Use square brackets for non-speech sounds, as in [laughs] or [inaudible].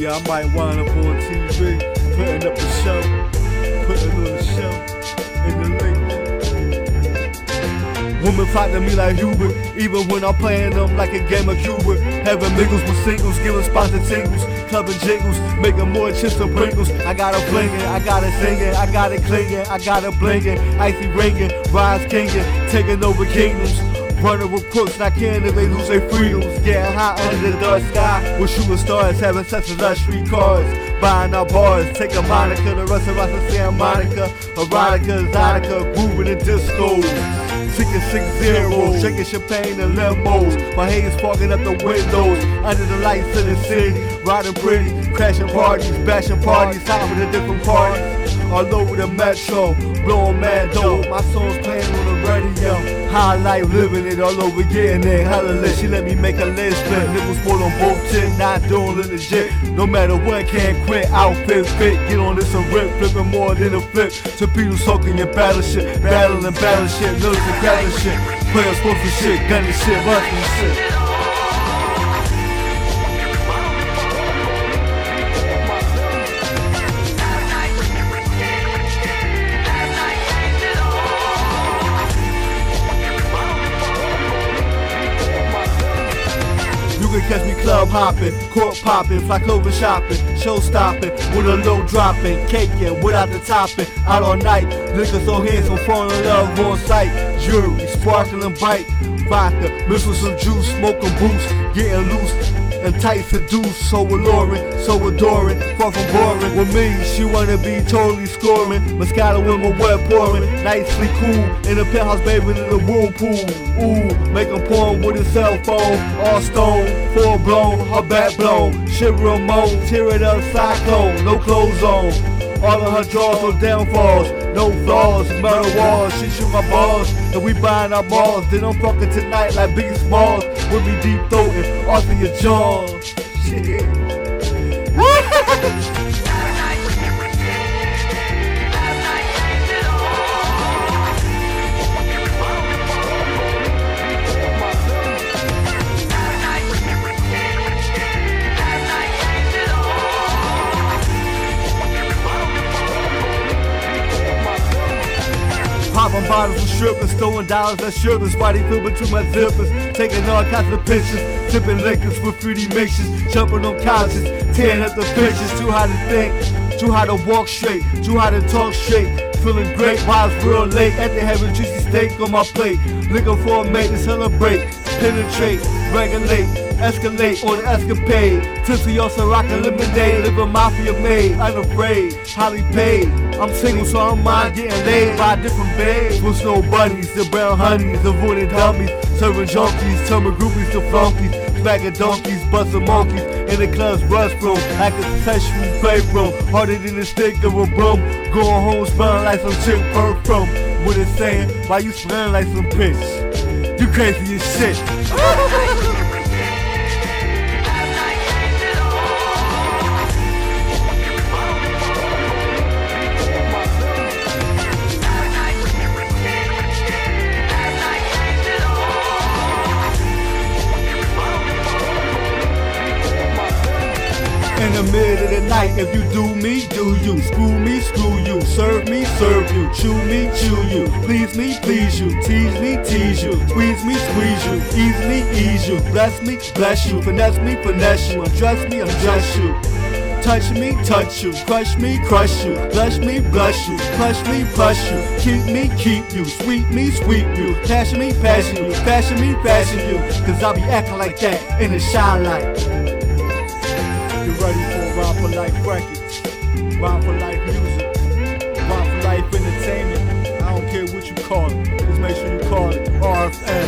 maybe I might wind up on TV, putting up a show, putting on a show in the link. Women flock to me like Hubert, even when I'm playing them like a game of Cuba. Having mingles with singles, giving spots and tingles, clubbing jingles, making more chips than Pringles. I got it flinging, I got it singing, I got it clingin', I got it blinging, icy ringing, rise kinging, taking over kingdoms. Running with crooks, not caring if they lose their freedoms. Getting high under the dark sky with shooting stars, having sex with luxury cars. Buying our bars, taking Monica, the rest of us are Monica. Erotica, Exotica, grooving in discos. Six zeros, drinking champagne and limos. My haze fogging up the windows, under the lights of the city. Riding pretty, crashing parties, bashing parties, out with the different parties. All over the metro, blowing mad dope. My song's playing on the radio. High life, living it all over, getting it hella lit. She let me make a list, split nipples full on both chicks, not doing it legit. No matter what, can't quit. Outfit fit, get on this and rip, flipping more than a flip. Torpedo soaking your battleship, battling battleship, military battle shit. Players for shit, gunning shit, busting shit. Can catch me club hopping, court popping, fly clover shopping, show stopping, with a low dropping, caking without the topping, out all night, liquor so handsome, falling in love on sight, jewelry, sparkling bright, vodka, mixed with some juice, smoking boost, getting loose, tight seduced, so alluring, so adoring, far from boring. With me, she wanna be totally scoring, Moscato with my wet pouring, nicely cool, in the penthouse, baby, in the whirlpool. Ooh, making porn with a cell phone, all stone, full blown, her back blown, shiver and moan, tear it up, cyclone, no clothes on. All of her draws no downfalls, no flaws, metal walls. She shoot my balls, and we buying our balls. Then I'm fucking tonight like Biggie Smalls. With me deep throating, off of your jaws. Shit. [laughs] bottles with strippers, throwing dollars at. Why they feel between my zippers? Taking all kinds of pictures, tipping liquors with fruity mixes, jumping on couches, tearing up the pictures. Too hot to think, too hot to walk straight, too hot to talk straight. Feeling great while it's real late at the having juicy steak on my plate. Looking for a mate to celebrate, penetrate, regulate, escalate on escapade. Tipsy also rockin' lemonade, living mafia made, unafraid, highly paid. I'm single, so I'm mind getting laid by different babes. With snow bunnies, the brown honeys, avoiding dummies, serving junkies, turning groupies to flunkies, smacking donkeys, busting monkeys in the club's rust room, like a sexual playroom, harder than the stick of a broom. Going home smelling like some chick perfume. What it saying, why you smelling like some bitch? You crazy as shit. [laughs] the middle of the night, if you do me, do you. Screw me, screw you. Serve me, serve you. Chew me, chew you. Please me, please you. Tease me, tease you. Squeeze me, squeeze you. Ease me, ease you. Bless me, bless you. Finesse me, finesse you. Undress me, undress you. Touch me, touch you, crush me, crush you, blush me, blush you, push me, push you, keep me, keep you, sweep me, sweep you, passion me, passion you, fashion me, fashion you, cause I'll be acting like that in the shy light. You ready for Rhyme for Life Records? Rhyme for Life music, Rhyme for Life entertainment. I don't care what you call it, just make sure you call it RFM.